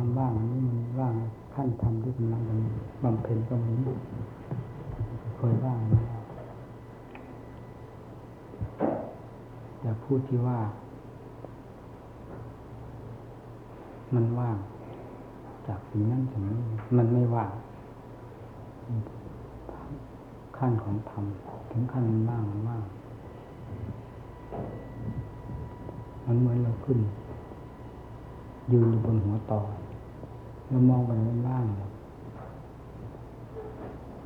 ความว่างนี้มันว่างขั้นทำที่กำลังบำเพ็ญก็มีเคยว่างนะอย่าพูดที่ว่า มันว่าง จากสิ่งนั้นสิ่งนี้มันไม่ว่างขั้นของธรรมถึงขั้นมันว่างมันว่างมันเหมือนเราขึ้นยืนอยู่บนหัวต่อ เรามองไปมันว่างหมด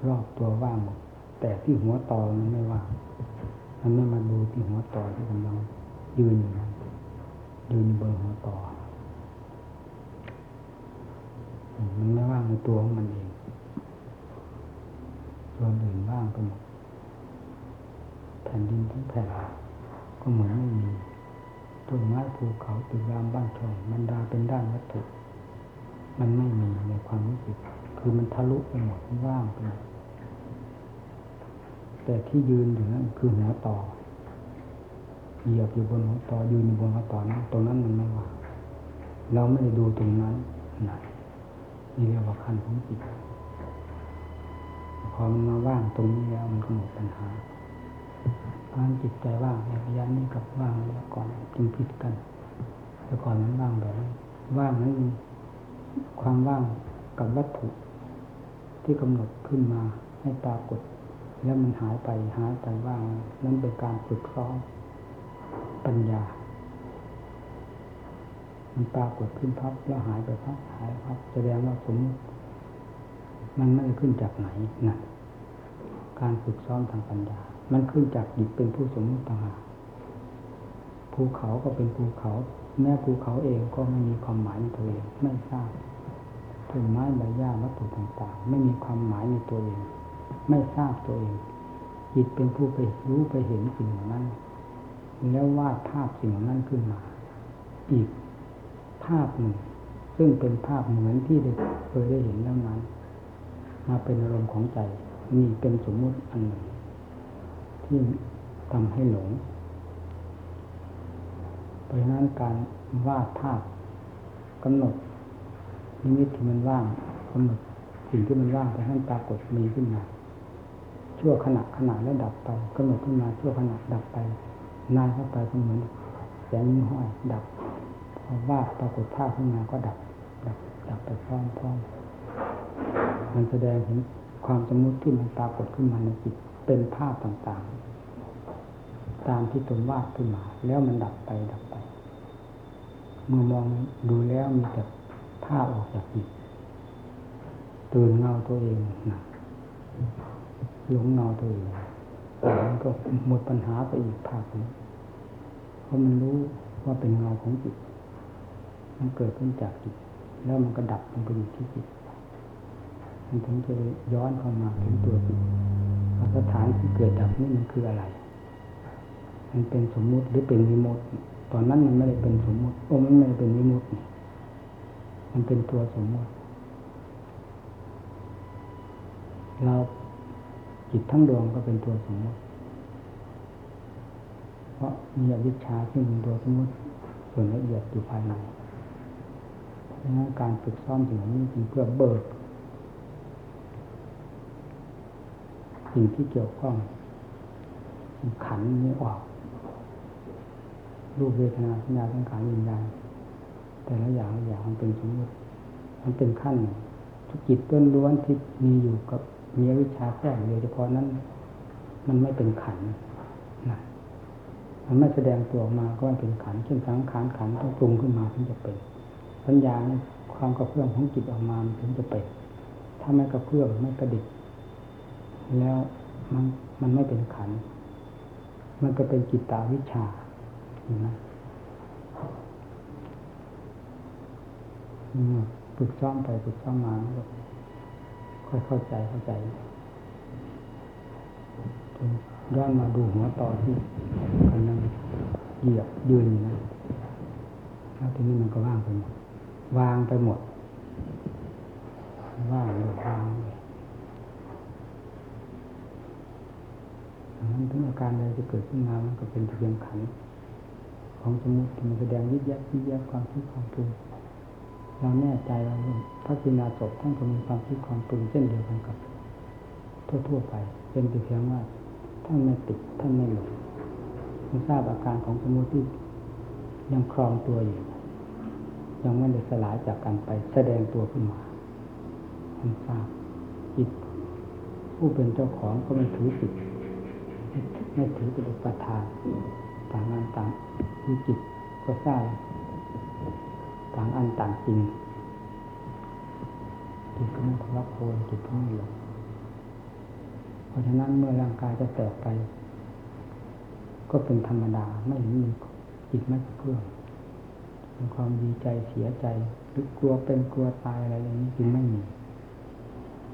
รอบตัวว่างหมดแต่ที่หัวต่อมันไม่ว่างมันไม่มาดูที่หัวต่อที่กำลังยืนอยู่นั้นยืนบนหัวต่อมันไม่ว่างในตัวของมันเองส่วนอื่นว่างไปหมดแผ่นดินทั้งแผ่นก็เหมือนไม่มีต้นไม้ภูเขาตึกรามบ้านช่องมันดาเป็นด้านวัตถุ มันไม่มีในความรู้สึก คือมันทะลุไปหมดว่างไปหมดแต่ที่ยืนอยู่นั้นคือหัวต่อเหยียบอยู่บนหัวต่อยืนอยู่บนหัวต่อนั้นตรงนั้นมันไม่ว่างเราไม่ได้ดูตรงนั้นนะนี่เรียกว่าขั้นของจิตพอมันมาว่างตรงนี้แล้วมันก็หมดปัญหาการจิตใจว่างในระยะนี้กับว่างแล้วก่อนจึงผิดกัน แต่ก่อนมันว่างแบบว่างนั้นมี ความว่างกับวัตถุที่กำหนดขึ้นมาให้ปรากฏ แล้วมันหายไปหายไปว่างนั่นเป็นการฝึกซ้อมปัญญา มันปรากฏขึ้นพับแล้วหายไปพับหายพับแสดงว่าสมมติมันไม่ได้ขึ้นจากไหนนะการฝึกซ้อมทางปัญญา มันขึ้นจากจิตเป็นผู้สมมติต่างหาก ภูเขาก็เป็นภูเขา แม้ภูเขาเองก็ไม่มีความหมายในตัวเองไม่ทราบต้นไม้ใบหญ้าวัตถุต่างๆ ไม่มีความหมายในตัวเอง ไม่ทราบตัวเอง จิตเป็นผู้ไปรู้ไปเห็นสิ่งเหล่านั้น แล้ววาดภาพสิ่งเหล่านั้นขึ้นมา อีกภาพหนึ่ง ซึ่งเป็นภาพเหมือนที่ได้เคยได้เห็นแล้วนั้น มาเป็นอารมณ์ของใจนี่เป็นสมมุติอันหนึ่งที่ทำให้หลง เพราะฉะนั้นการวาดภาพกำหนดนิมิตที่มันว่างกำหนดสิ่งที่มันว่างไปให้ปรากฏมีขึ้นมาชั่วขณะขณะแล้วดับไปกำหนดขึ้นมาชั่วขณะดับไปนานเข้าไปก็เหมือนแสงนิ้วห้อยดับพอวาดปรากฏภาพขึ้นมาก็ดับ ดับดับไปพร้อมๆมันแสดงเห็นความสมมติที่มันปรากฏขึ้นมาในจิตเป็นภาพต่างๆ ตามที่ตนวาดขึ้นมา แล้วมันดับไปดับไป เมื่อมองดูแล้วมีแต่ภาพออกจากจิตตื่นเงาตัวเองนะหลงเงาตัวเองมันก็หมดปัญหาไปอีกภาพนี้เพราะมันรู้ว่าเป็นเงาของจิต มันเกิดขึ้นจากจิต แล้วมันก็ดับลงไปอยู่ที่จิต มันถึงจะย้อนเข้ามาถึงตัวจิตสถานที่เกิดดับนี่มันคืออะไร มันเป็นสมมุติหรือเป็นวิมุติ อนนั้นมันไม่ได้เป็นสมมติโอ้มันไม่ได้เป็นวิมุติมันเป็นตัวสมมติ เราจิตทั้งดวงก็เป็นตัวสมมติ เพราะมีอวิชชาที่เป็นตัวสมมติส่วนละเอียดอยู่ภายในดังนั้นการฝึกซ้อมสิ่งนี้จึงเพื่อเบิกสิ่งที่เกี่ยวข้องขันนี้ออก รูปเวทนาสัญญาสังขารวิญญาณแต่ละอย่างอย่างมันเป็นสมมติมันเป็นขั้นทุกจิตต้นล้วนที่มีอยู่กับมีวิชาแค่เดียวเฉพาะนั้น มันไม่เป็นขันนะมันไม่แสดงตัวออกมาก็ไม่เป็นขันเช่นสังขารขันต้องปรุงขึ้นมาถึงจะเป็นสัญญาความกระเพื่อมของจิตออกมาถึงจะเป็นถ้าไม่กระเพื่อมไม่กระดิกแล้วมันมันไม่เป็นขัน มันก็เป็นจิตตาวิชา ฝึกซ้อมไปฝึกซ้อมมาก็ค่อยเข้าใจเข้าใจจนย้อนมาดูหัวต่อที่กำลังเหยียบยืนนะแล้วทีนี้มันก็ว่างไปหมดวางไปหมดว่างเลยวางเลยนั้นถึงอาการใดจะเกิดขึ้นมามันก็เป็นเพียงขัน ของสมมติมันแสดงยิบยับยิบยับความคิดความปรุงเราแน่ใจว่าพระกินาศพท่านก็มีความคิดความปรุงเช่นเดียวกันกับทั่วๆไป เป็นแต่เพียงว่าท่านไม่ติดท่านไม่หลงท่านทราบอาการของสมุติยังครองตัวอยู่ ยังไม่ได้สลายจากกันไป แสดงตัวขึ้นมาท่านทราบจิตผู้เป็นเจ้าของก็ไม่ถือสิทธิ์ไม่ถือเป็นอุปทาน ต่างงานต่างมีจิตก็ทราบต่างอันต่างจริงจิตก็ไม่ทะเลาะโคนจิตก็ไม่หลงเพราะฉะนั้นเมื่อร่างกายจะแตกไป ก็เป็นธรรมดาไม่มีจิตไม่เพื่อเป็นความดีใจเสียใจหรือกลัวเป็นกลัวตายอะไรอย่างนี้จึงไม่มี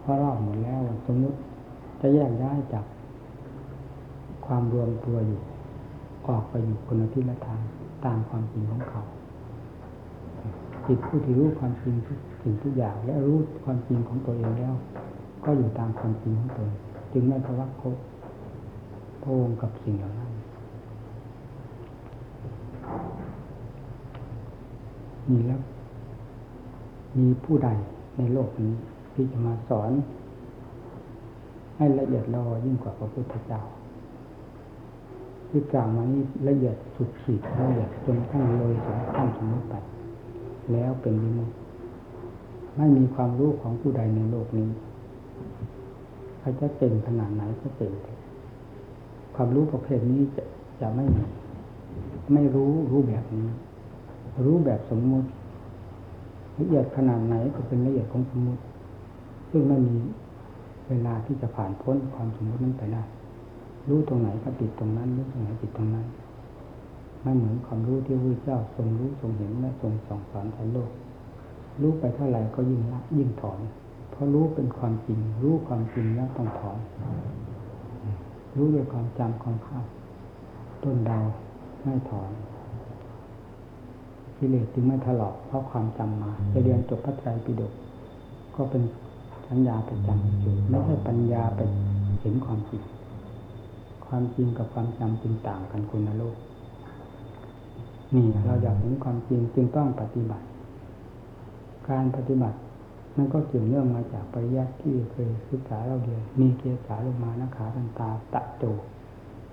เพราะรอบหมดแล้วสมมติจะแยกย้จากความรวมตัวอยู่ ออกไปอยู่คนละทิศละทางตามความจริงของเขาจิตผู้ที่รู้ความจริงทุกสิ่งทุกอย่างและรู้ความจริงของตัวเองแล้ว ก็อยู่ตามความจริงของตนจึงไม่ทะวักโคพงกับสิ่งเหล่านั้นมีแล้วมีผู้ใดในโลกนี้ที่จะมาสอน ให้ละเอียดลออยิ่งกว่าพระพุทธเจ้า ที่กล่าวมานี้ละเอียดสุดขีดละเอียดจนขั้นเลยถึงขั้นสมมติไปแล้วเป็นวิมุตไม่มีความรู้ของผู้ใดในโลกนี้ใครจะเก่งขนาดไหนก็เก่งความรู้ประเภทนี้จะจะไม่มีไม่รู้รู้แบบนี้ รู้แบบสมมุติละเอียดขนาดไหนก็เป็นละเอียดของสมมุติ ซึ่งไม่มีเวลาที่จะผ่านพ้นความสมมตินั้นไปได้ รู้ตรงไหนก็ติดตรงนั้นรู้ตรงไหนติดตรงนั้น ไม่เหมือนความรู้ที่พระเจ้าทรงรู้ทรงเห็นและทรงส่องสอนในโลก รู้ไปเท่าไหร่ก็ยิ่งละยิ่งถอน เพราะรู้เป็นความจริง รู้ความจริงแล้วต้องถอน รู้ด้วยความจำความภาพต้นดาวไม่ถอนกิเลสจึงไม่ถลอกเพราะความจำมาจะเรียนจบพระไตรปิฎกก็เป็นสัญญาไปจำอยู่ไม่ใช่ปัญญาไปเห็นความจริง ความจริงกับความจำจึงต่างกันคุณโลก นี่เราอยากเห็นความจริงจึงต้องปฏิบัติ การปฏิบัติมันก็เกี่ยวเนื่องมาจากปริยัติที่เคยศึกษาเราเดียวมีเกียร์สาลงมานาขาตันตาตะโจ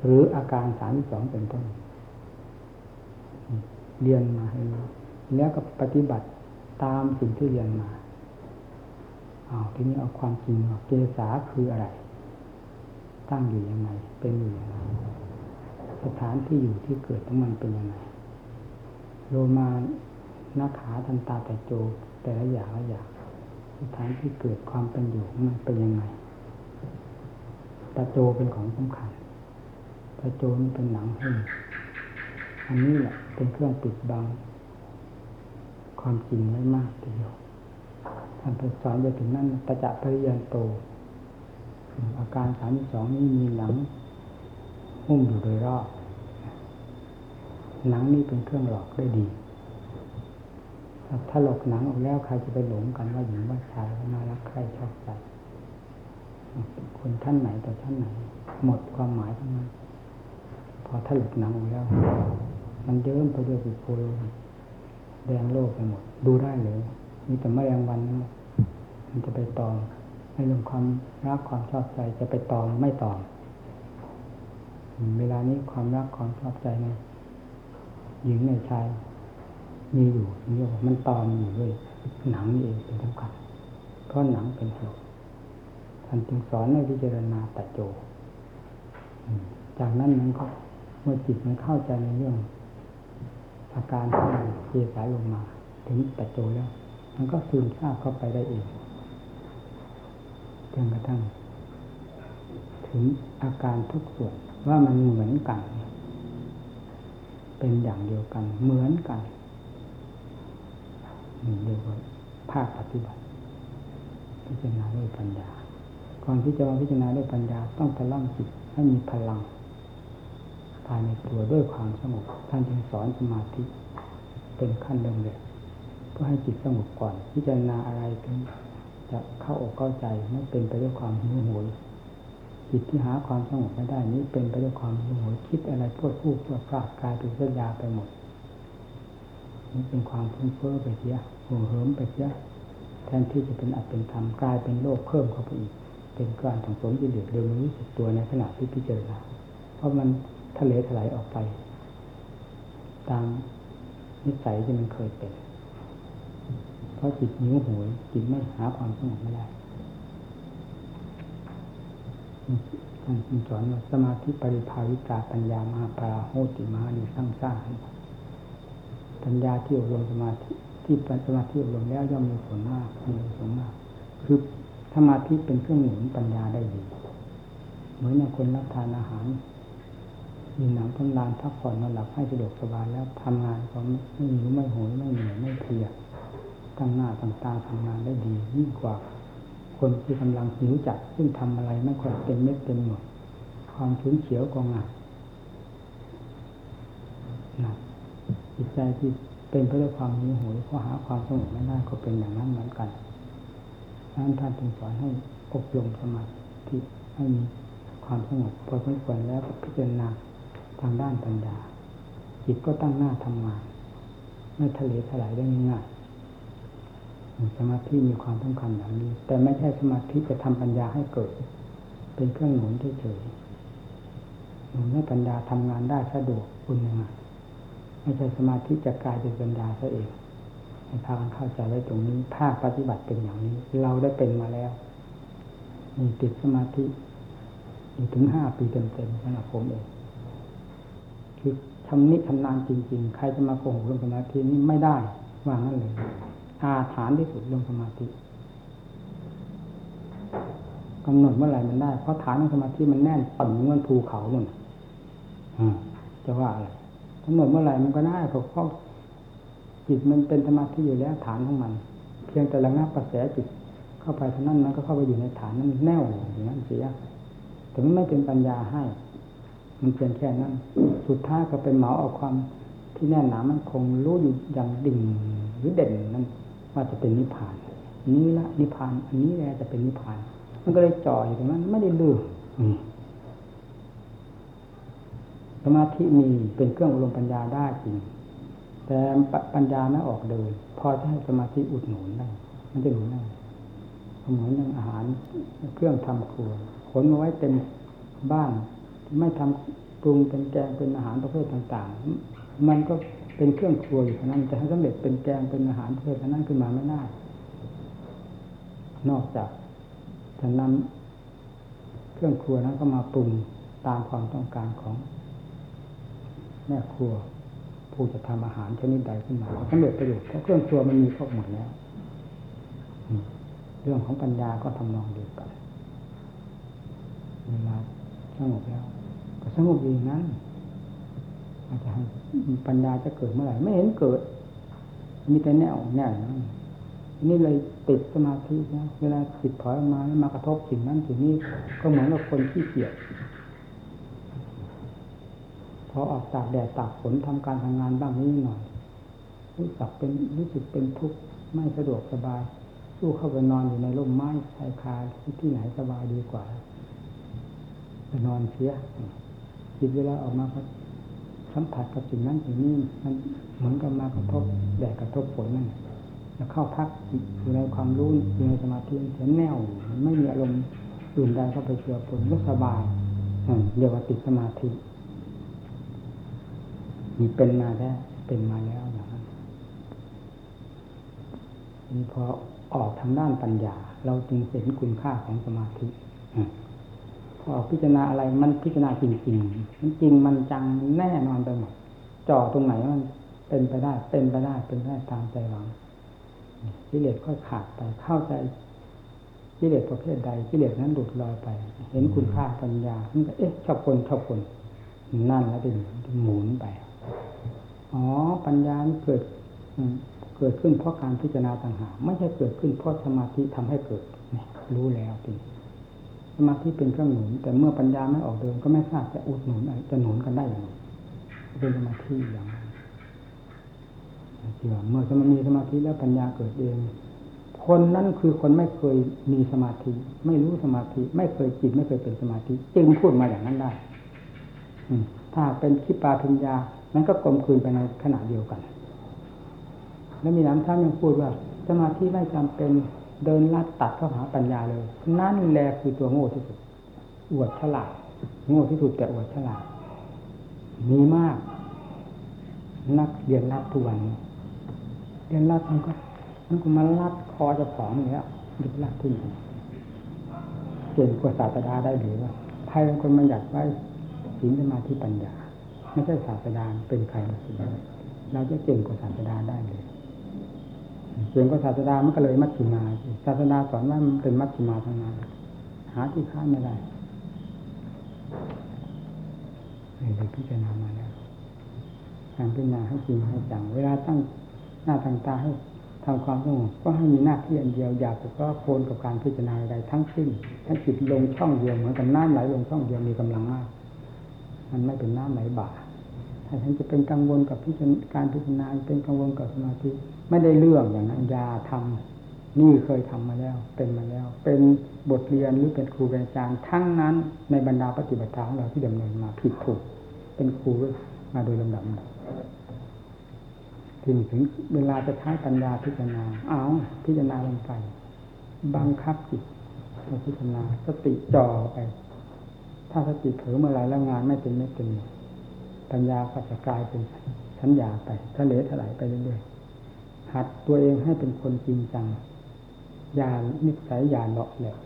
หรืออาการสามสองเป็นต้น เรียนมาให้รู้แล้วก็ปฏิบัติตามสิ่งที่เรียนมาเอาวทีนี้เอาความจริงเกษาคืออะไร ตั้งอยู่ยังไง เป็นอยู่ยังไงสถานที่อยู่ที่เกิดของมันเป็นยังไงโลมาหน้าขาทันตาแต่โจแต่ละอย่างละอย่างสถานที่เกิดความเป็นอยู่มันเป็นยังไงตาโจเป็นของสำคัญตาโจนี่เป็นหนังหุ้มอันนี้แหละเป็นเครื่องปิดบัง ความจริงไว้มากทีเดียวท่านสอนไปถึงนั้นตะจะปริยันโต อาการสามสองนี้มีหนังหุ้มอยู่โดยรอบหนังนี้เป็นเครื่องหลอกได้ดี ถ้าหลอกหนังออกแล้วใครจะไปหลงกันว่าหญิงว่าชายน่ารักใครชอบใจคนท่านไหนต่อท่านไหน หมดความหมายทั้งนั้นพอถ้าหลอกหนังออกแล้ว มันเยิ้มไปด้วยสีโพลแดงโลกไปหมด ดูได้เลยมีแต่แมลงวันนั่มันจะไปตอม ในเรื่องความรักความชอบใจจะไปตองไม่ตองเวลานี้ความรักความชอบใจในหญิงในชายมีอยู่นี่มันตอนอยู่ด้วยหนังนี่เองเป็นสำคัญเพราะหนังเป็นเหตุท่านจึงสอนให้พิจารณาแต่โจ จากนั้นมันก็เมื่อจิตมันเข้าใจในเรื่อง อาการที่เกสายลงมา ถึงแต่โจแล้ว มันก็ซึมซาบเข้าไปได้เอง จนกระทั่งถึงอาการทุกส่วนว่ามันเหมือนกัน เป็นอย่างเดียวกัน เหมือนกันนี่เรียกว่าภาคปฏิบัติ พิจารณาด้วยปัญญาก่อนที่จะมาพิจารณาด้วยปัญญาต้องตะล่อมจิตให้มีพลังภายในตัวด้วยความสงบท่านจึงสอนสมาธิเป็นขั้นเริ่มเลยเพื่อให้จิตสงบก่อน พิจารณาอะไรถึง จะเข้าอกเข้าใจไม่เป็นไปด้วยความหิวโหยจิตที่หาความสงบไม่ได้นี้เป็นไปด้วยความหิวโหยคิดอะไรพูดพูดพูดพลาดกลายเป็นเสัญญาไปหมดนี่เป็นความฟุ้งเฟ้อไปเสียโหเหิมไปเสียแทนที่จะเป็นอัตเป็นธรรมกลายเป็นโลกเพิ่มเข้าไปอีก เป็นการสังสมกิเลสโดยไม่รู้สึกตัวในขณะที่พิจารณาเพราะมันทะเลถลายออกไป ตามนิสัยที่มันเคยเป็น เพราะจิตหิวโหยจิตไม่หาความสงบไม่ได้ท่านสอนว่าสมาธิปริภาวิกาปัญญามาปราโหติมาดีสร้างสร้างปัญญาที่อบรมสมาธิที่สมาธิอบรมแล้วย่อมมีผลมากมีผลมาก คือสมาธิเป็นเครื่องหนุนปัญญาได้ดีเหมือนอย่างคนรับทานอาหารมีหนังทำลานพักผ่อนนอนหลับให้สะดวกสบายแล้วทำงานก็ไม่หิวไม่โหยไม่เหนื่อยไม่เพลีย ตั้งหน้าตั้งตาทำงานได้ดียิ่งกว่า คนที่กำลังหิวจัดซึ่งทำอะไรไม่ค่อยเต็มเม็ดเต็มหน่วยความชื้นเขียวก็ง่ายนะจิตใจที่เป็นเพราะความหิวโหยเพราะหาความสงบไม่ได้ก็เป็นอย่างนั้นเหมือนกันนั้นท่านจึงสอนให้อบรมสมาธิให้มีความสงบพอสมควรแล้วพิจารณาทางด้านปัญญาจิตก็ตั้งหน้าทำงาน ไม่ทะเลถลายได้ง่าย สมาธิมีความสำคัญอย่างนี้ แต่ไม่ใช่สมาธิจะทำปัญญาให้เกิด เป็นเครื่องหนุนเฉยๆหนุนให้ปัญญาทำงานได้สะดวกคุณยังไงไม่ใช่สมาธิจะกลายเป็นปัญญาซะเองให้พากันเข้าใจไว้ตรงนี้ภาคปฏิบัติเป็นอย่างนี้ เราได้เป็นมาแล้วมีติดสมาธิอยู่ถึงห้าปีเต็มๆสำหรับผมเองคือทำนิชำนาญจริง ๆ ใครจะมาโกหกเรื่องสมาธินี่ไม่ได้ว่างั้นเลย อาฐานที่สุดเรื่องสมาธิกำหนดเมื่อไหร่มันได้ เพราะฐานของสมาธิมันแน่นปั่นเหมือนภูเขาหมดจะว่าอะไรกำหนดเมื่อไหร่มันก็ได้เพราะจิตมันเป็นสมาธิอยู่แล้วฐานของมัน เพียงแต่ระงับกระแสจิตเข้าไปเท่านั้นมันก็เข้าไปอยู่ในฐานนั้นแน่วอย่างนั้นเสียแต่มันไม่เป็นปัญญาให้ มันเพียงแค่นั้น สุดท้ายก็เป็นเหมาเอาความที่แน่นหนามันคงรู้อยู่อย่างดิ่งหรือเด่นนั้น ว่าจะเป็นนิพพาน นี้ละนิพพาน อันนี้แหละจะเป็นนิพพาน มันก็เลยจ่ออยู่ตรงนั้นไม่ได้ลืมสมาธิมีเป็นเครื่องอารมณ์ปัญญาได้จริง แต่ปัญญาไม่ออกเดิน พอจะให้สมาธิอุดหนุนได้มันจะหนุนได้เหมือนอย่างอาหารเครื่องทำครัวขนมาไว้เต็มบ้าน ไม่ทำปรุงเป็นแกงเป็นอาหารประเภทต่าง ๆ มันก็ เป็นเครื่องครัวอยู่เท่านั้นจะให้สำเร็จเป็นแกงเป็นอาหารประเภทนั้นขึ้นมาไม่ได้นอกจากจะนำเครื่องครัวนั้นก็มาปรุงตามความต้องการของ แม่ครัว ผู้จะทำอาหารชนิดใดขึ้นมาสำเร็จประโยชน์เพราะเครื่องครัวมันมีครบหมดแล้วเรื่องของปัญญาก็ทำนองเดียวกันเวลาสงบแล้วก็สงบเองนั้น อาจจะปัญญาจะเกิดเมื่อไหร่ไม่เห็นเกิด มีแต่แน่วแน่นนี่เลยติดสมาธินะเวลาจิตถอยออกมาแล้วมากระทบสิ่งนั้นสิ่งนี้ก็เหมือนกับคนที่เกียจพอออกจากแดดตากฝนทำการทำงานบ้างนิดหน่อยรู้สึกเป็นรู้สึกเป็นทุกข์ไม่สะดวกสบาย สู้เข้าไปนอนอยู่ในร่มไม้ชายคาที่ไหนสบายดีกว่าไปนอนเสียจิตเวลาออกมาก็ สัมผัสกับสิ่งนั้นสิ่งนี้มันเหมือนกับมากระทบแดดกระทบฝนนั่นแล้วเข้าพักอยู่ในความรู้อยู่ในสมาธิเสียแน่วไม่มีอารมณ์อื่นใดเข้าไปเชื่อผลก็สบายเรียกว่าติดสมาธิมีเป็นมาได้เป็นมาแล้วอย่างนั้นนี่พอออกทางด้านปัญญา เราจึงเห็นคุณค่าของสมาธิ พอพิจารณาอะไรมันพิจารณาจริงๆมันจริงมันจังแน่นอนไปหมดจ่อตรงไหนมันเป็นไปได้ เป็นไปได้เป็นไปได้ตามใจหวังกิเลสค่อยขาดไปเข้าใจกิเลสประเภทใดกิเลสนั้นหลุดลอยไป เห็นคุณค่าปัญญามันก็เอ๊ะชอบคนชอบคนนั่นแล้วเป็นหมุนไปอ๋อปัญญาเกิดเกิดขึ้นเพราะการพิจารณาต่างหากไม่ใช่เกิดขึ้นเพราะสมาธิทำให้เกิดรู้แล้วจริง สมาธิเป็นเครื่องหนุน แต่เมื่อปัญญาไม่ออกเดินก็ไม่ทราบจะอุดหนุนจะหนุนกันได้อย่างไรเป็นสมาธิอย่างนั้นเชื่อเมื่อสมามีสมาธิแล้วปัญญาเกิดเอง คนนั้นคือคนไม่เคยมีสมาธิ ไม่รู้สมาธิ ไม่เคยจิตไม่เคยเป็นสมาธิ จึงพูดมาอย่างนั้นได้ถ้าเป็นคิปาพิญญานั้นก็กลมคืนไปในขณะเดียวกัน แล้วมีน้ำท่านยังพูดว่า สมาธิไม่จำเป็น เดินลัดตัดเข้าหาปัญญาเลย นั่นแหละคือตัวโง่ที่สุด อวดฉลาด โง่ที่สุดแต่อวดฉลาด มีมาก นักเรียนรัดทุกวันนี้เรียนรัดมันก็มันก็มาลัดคอจะของอย่างเงี้ยดึกลัดที่ไหนเก่งกว่าศาสดาได้หรือว่าใครเป็นคนมาอยากไว้ศีลสมาธิปัญญา ไม่ใช่ศาสดาเป็นใครมาสิเราจะเก่งกว่าศาสดาได้เลย เก่งกว่าศาสดามันก็เลยมัชฌิมาศาสดาสอนว่ามันเป็นมัชฌิมาทั้งนั้นหาที่ค้านไม่ได้เลยพิจารณามาแล้วการพิจารณาให้จริงให้จังเวลาตั้งหน้าตั้งตาให้ทำความสงบก็ให้มีหน้าที่อันเดียวอยากก็โคนกับการพิจารณาใดทั้งสิ้นให้จิตลงช่องเดียวเหมือนกับน้ำไหลลงช่องเดียวมีกำลังมาก มันไม่เป็นน้ำไหลบ่าถ้าฉันจะเป็นกังวลกับพิจารการพิจารณาเป็นกังวลกับสมาธิ ไม่ได้เรื่องอย่างนั้นยาทำนี่เคยทำมาแล้ว เป็นมาแล้ว เป็นบทเรียนหรือเป็นครูเป็นอาจารย์ทั้งนั้น ในบรรดาปฏิบัติธรรมของเราที่ดำเนินมาผิดถูก เป็นครูมาโดยลำดับถึงถึงเวลาจะใช้ปัญญาพิจารณา เอาพิจารณาลงไป บังคับจิตพิจารณาสติจ่อไป ถ้าสติเผลอเมื่อไรแล้วงานไม่เป็นไม่เป็นปัญญาก็จะกลายเป็นสัญญาไปทะเลถลายไปเรื่อยๆ หัดตัวเองให้เป็นคนจริงจังอย่านิสัยอย่าเลาะแหละ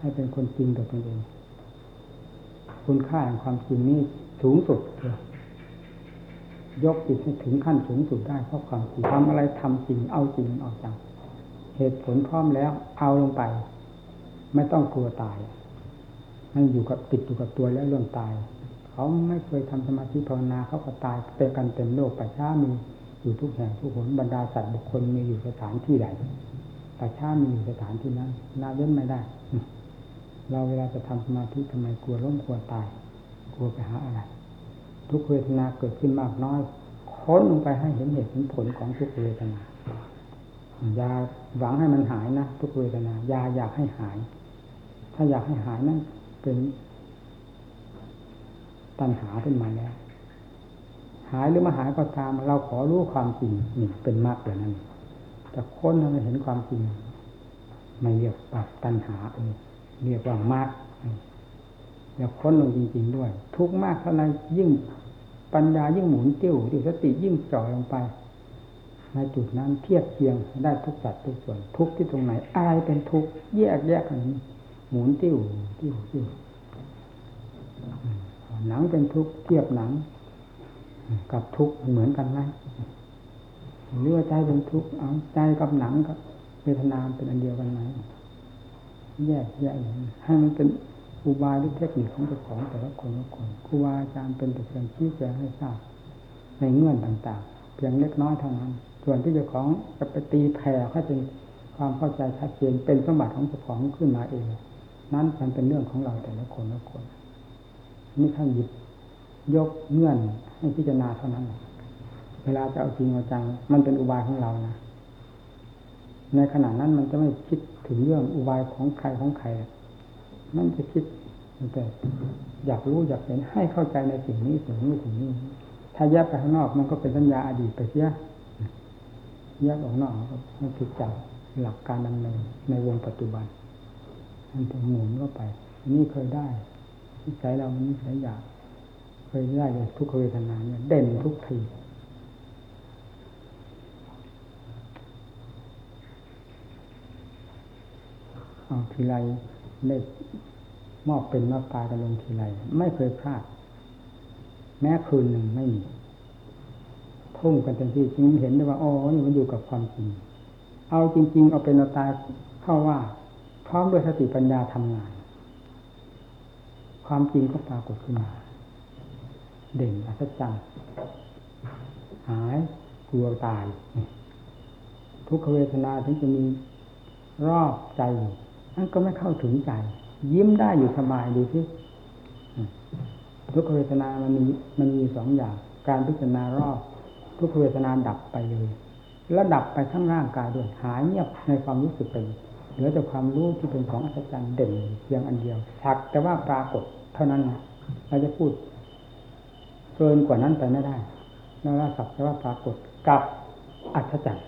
ให้เป็นคนจริงกับตัวเอง คุณค่าแห่งความจริงนี่สูงสุดเลยยกจิตให้ถึงขั้นสูงสุดได้เพราะความจริงทำอะไรทำจริงเอาจริงเอาจัง เหตุผลพร้อมแล้วเอาลงไป ไม่ต้องกลัวตายมันอยู่กับติดอยู่กับตัวแล้วเรื่องตาย เขาไม่เคยทำสมาธิภาวนาเขาก็ตายเต็มกันเต็มโลกไปช้ามี อยู่ทุกแห่งทุกหนบรรดาสัตว์บุคคลมีอยู่สถานที่ใดป่าช้ามีอยู่สถานที่นั้นนาเว้นไม่ได้ เราเวลาจะทำสมาธิทำไมกลัวล้มกลัวตาย กลัวไปหาอะไร ทุกเวทนาเกิดขึ้นมากน้อยค้นลงไปให้เห็นเหตุเห็นผลของทุกเวทนาอย่าหวังให้มันหายนะทุกเวทนาอย่าอยากให้หาย ถ้าอยากให้หายนั้นเป็นตัณหาขึ้นมาแล้ว หายหรือมาหายก็ตาม เราขอรู้ความจริงนี่เป็นมากอย่างนั้นแต่คนให้มันเห็นความจริง ไม่เรียกปับตัณหาเรียกว่ามากอย่าค้นลงจริง ๆ ด้วย ทุกมากเท่านั้นยิ่งปัญญายิ่งหมุนติ้วดิสติยิ่งจ่อลงไปในจุดนั้นเทียบเคียงได้ทุกสัดทุกส่วนทุกที่ตรงไหนอะไรเป็นทุกแยกแยกกันหมุนติ้วติ้วติ้วหนังเป็นทุกเทียบหนัง กับทุกเหมือนกันไหมหรือว่าใจเป็นทุกเอาใจกับหนังกับเวทนาเป็นอันเดียวกันไหมแยกแยกให้มันเป็นอุบายหรือเทคนิคของเจ้าของแต่ละคนละคนครูบาอาจารย์เป็นแต่เพียงชี้แจงให้ทราบในเงื่อนต่างๆ เพียงเล็กน้อยเท่านั้น ส่วนที่เจ้าของจะไปตีแผ่ให้เป็นความเข้าใจชัดเจนเป็นสมบัติของเจ้าของขึ้นมาเอง นั้นมันเป็นเรื่องของเราแต่ละคนละคนนี่ท่านหยิบ ยกเงื่อนให้พิจารณาเท่านั้น เวลาจะเอาจริงเอาจัง มันเป็นอุบายของเรานะในขณะนั้นมันจะไม่คิดถึงเรื่องอุบายของใครของใครนั่นจะคิดแต่อยากรู้อยากเห็นให้เข้าใจในสิ่งนี้สิ่งนี้สิ่งนี้ ถ้าแยกไปข้างนอกมันก็เป็นสัญญาอดีตไปเสียแยกออกนอกมันผิดจากหลักการดำเนินในวงปัจจุบันมันถึงหมุนเข้าไป นี่เคยได้นิสัยเรามันนิสัยอยาก เคยได้เลยทุกเวทนาเนี่ยเด่นทุกทีเอาทีไรได้มอบเป็นมอบตายกันลงทีไรไม่เคยพลาด แม้คืนหนึ่งไม่มีทุ่มกันเต็มที่จึงเห็นได้ว่าอ๋อนี่มันอยู่กับความจริง เอาจริง ๆ เอาเป็นเอาตายเข้าว่า พร้อมด้วยสติปัญญาทำงาน ความจริงก็ปรากฏขึ้นมา เด่นอัศจรรย์หายกลัวตาย ทุกขเวทนาถึงจะมีรอบใจนั่นก็ไม่เข้าถึงใจ ยิ้มได้อยู่สบายดูสิทุกขเวทนามันมีมันมีสองอย่าง การพิจารณารอบ ทุกขเวทนาดับไปเลยแล้วดับไปทั้งร่างกายด้วยหายเงียบในความรู้สึกไปเหลือแต่ความรู้ที่เป็นของอัศจรรย์เด่นเพียงอันเดียวสักแต่ว่าปรากฏเท่านั้นนะเราจะพูด เกินกว่านั้นไปไม่ได้แล้วสักแต่ว่าปรากฏกับอัศจรรย์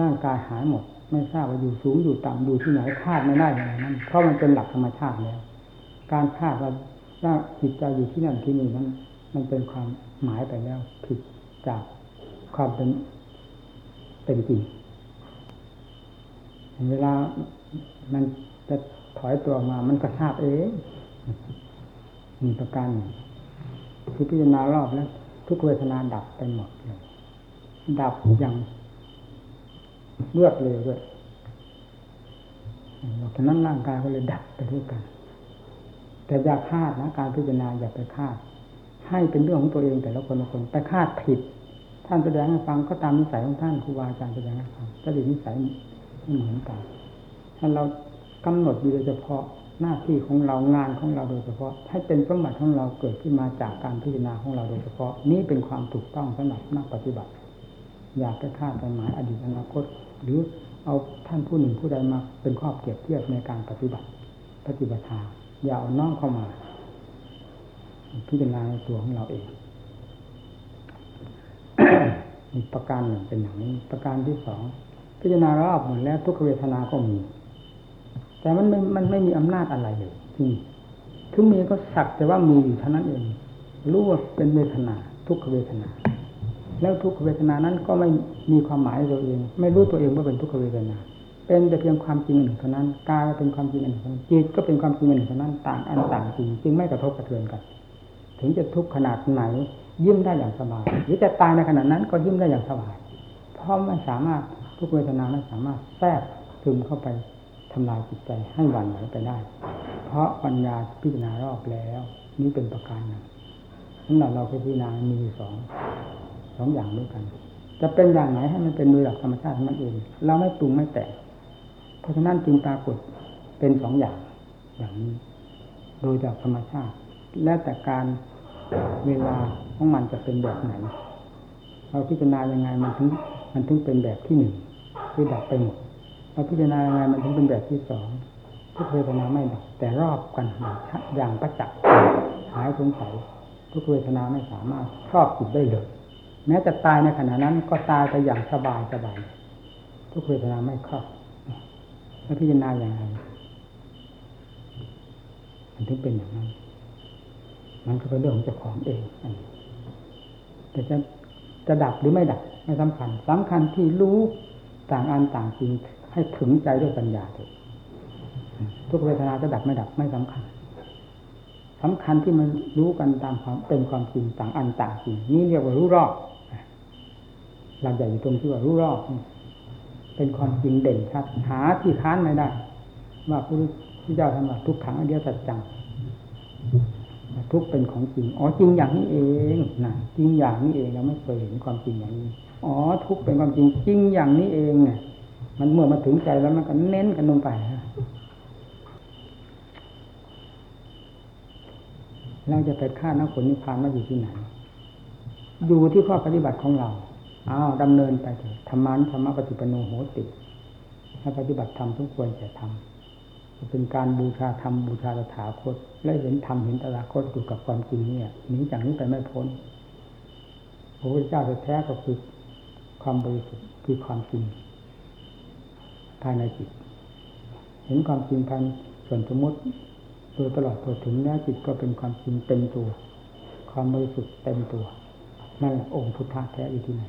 ร่างกายหายหมด ไม่ทราบว่าอยู่สูงอยู่ต่ำอยู่ที่ไหนคาดไม่ได้อย่างนั้นเพราะมันเป็นหลักธรรมชาติแล้ว การคาดว่าว่าจิตใจอยู่ที่นั่นที่นี่นั้น มันเป็นความหมายไปแล้ว ผิดจากความเป็นเป็นจริงเวลามันจะถอยตัวมา มันก็ทราบเองมีประการ คือพิจารณารอบแล้ว ทุกเวทนาดับไปหมดเลยดับอย่างรวดเร็วด้วยฉะนั้นร่างกายก็เลยดับไปด้วยกัน แต่อย่าคาดนะการพิจารณาอย่าไปคาด ให้เป็นเรื่องของตัวเองแต่ละคนละคนไปคาดผิด ท่านแสดงให้ฟังก็ตามนิสัยของท่านครูบาอาจารย์แสดงให้ฟังจริตนิสัยไม่เหมือนกันถ้าเรากำหนดอยู่โดยเฉพาะ หน้าที่ของเรางานของเราโดยเฉพาะ ให้เป็นสมบัติของเราเกิดขึ้นมาจากการพิจารณาของเราโดยเฉพาะ นี้เป็นความถูกต้องสำหรับนักปฏิบัติ อยากไปคาดไปหมายอดีตอนาคต หรือเอาท่านผู้หนึ่งผู้ใดมาเป็นข้อเปรียบเทียบในการปฏิบัติ ปฏิบัติธรรมอย่าเอาน้องเข้ามา พิจารณาในตัวของเราเองประการหนึ่งเป็นอย่างนี้ ประการที่สองพิจารณารอบหมดแล้วทุกเวทนาก็มี แต่มันไม่มันไม่มีอำนาจอะไรเลยที่ถึงมีก็สักแต่ว่ามีอยู่เท่านั้นเองรู้ว่าเป็นเวทนา ทุกเวทนา แล้วทุกเวทนานั้นก็ไม่มีความหมายตัวเอง ไม่รู้ตัวเองว่าเป็นทุกเวทนา เป็นแต่เพียงความจริงหนึ่งเท่านั้นกายเป็นความจริงหนึ่งเท่านั้นจิตก็เป็นความจริงหนึ่งเท่านั้นต่างอันต่างจริงจึงไม่กระทบกระเทือนกัน ถึงจะทุกข์ขนาดไหน ยิ้มได้อย่างสบายหรือจะตายในขณะนั้นก็ยิ้มได้อย่างสบายเพราะไม่สามารถทุกเวทนาไม่สามารถแทรกซึมเข้าไป ทำลายจิตใจให้หวั่นไหวไปได้ เพราะปัญญาพิจารณารอบแล้ว นี่เป็นประการหนึ่งสำหรับเราพิจารณามีสองสองอย่างด้วยกัน จะเป็นอย่างไหนให้มันเป็นโดยหลักธรรมชาติมันเองเราไม่ปรุงไม่แต่งเพราะฉะนั้นจึงปรากฏเป็นสองอย่างอย่างนี้ โดยจากธรรมชาติ และแต่การเวลาของมันจะเป็นแบบไหน เราพิจารณายังไงมันถึงมันถึงเป็นแบบที่หนึ่งคือดับไปหมด เราพิจารณายังไงมันถึงเป็นแบบที่สองทุกเวทนาไม่ดับแต่รอบกันอย่างประจักษ์หายสงสัยทุกเวทนาไม่สามารถครอบจิตได้เลยแม้จะตายในขณะนั้นก็ตายไปอย่างสบายสบายทุกเวทนาไม่ครอบแล้วพิจารณาอย่างไรมันถึงเป็นอย่างนั้น มันก็เป็นเรื่องของเจ้าของเองแต่จะจะดับหรือไม่ดับไม่สำคัญสำคัญที่รู้ต่างอันต่างจริง ให้ถึงใจด้วยปัญญาเถอะทุกเวทนาจะดับไม่ดับไม่สำคัญสำคัญที่มันรู้กันตามความเป็นความจริงต่างอันต่างจริงนี่เรียกว่ารู้รอบหลักใหญ่อยู่ตรงที่ว่ารู้รอบเป็นความจริงเด่นชัดหาที่ค้านไม่ได้ ว่าพระพุทธเจ้าท่านว่าทุกขังอเดียวสัจจังทุกเป็นของจริง อ๋อจริงอย่างนี้เองนะจริงอย่างนี้เองเราไม่เคยเห็นความจริงอย่างนี้ อ๋อทุกเป็นความจริงจริงอย่างนี้เองเนี่ย มันเมื่อมาถึงใจแล้วมันก็เน้นกันลงไปเราจะไปคาดนักผลนิพพานมาอยู่ที่ไหน อยู่ที่ข้อปฏิบัติของเราอ้าวดำเนินไปเถอะธรรมานธรรมปฏิปโนโหติถ้าปฏิบัติธรรมทุกควรจะทำเป็นการบูชาธรรมบูชาสถาคต และเห็นธรรมเห็นตถาคตอยู่กับความจริงเนี่ยหนีจากนี้ไปไม่พ้นพระพุทธเจ้าแท้ก็คือความบริสุทธิ์คือความจริง ภายในจิต เห็นความจริงภายส่วนสมมติโดยตลอดตัวถึงแล้จิตก็เป็นความจริงเต็มตัว ความบริสุทธิ์เต็มตัว นั่นแหละองค์พุทธะแท้อยู่ที่ไหน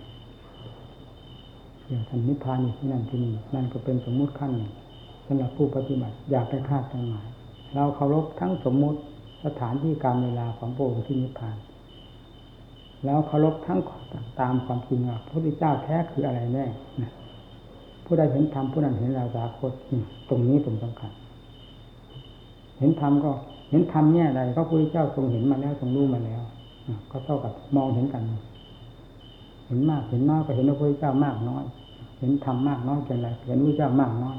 อย่างท่านนิพพานอยู่ที่นั่นที่นี่นั่นก็เป็นสมมุติขั้นหนึ่งสำหรับผู้ปฏิบัติอยากไปคาดไปหมาย เราเคารพทั้งสมมุติสถานที่การเวลาของพระองค์ที่นิพพาน แล้วเคารพทั้งตามความจริงว่าพระพุทธเจ้าแท้คืออะไรแน่ ผู้ใดเห็นธรรมผู้นั้นเห็นเราสาคตตรงนี้ตรงสำคัญ เห็นธรรมก็เห็นธรรมแง่ยใดก็พระพุทธเจ้าทรงเห็นมาแล้วทรงรู้มาแล้วก็เท่ากับมองเห็นกัน เห็นมากเห็นน้อยก็เห็นพระพุทธเจ้ามากน้อย เห็นธรรมมากน้อยเพียงไรเห็นพระเจ้ามากน้อย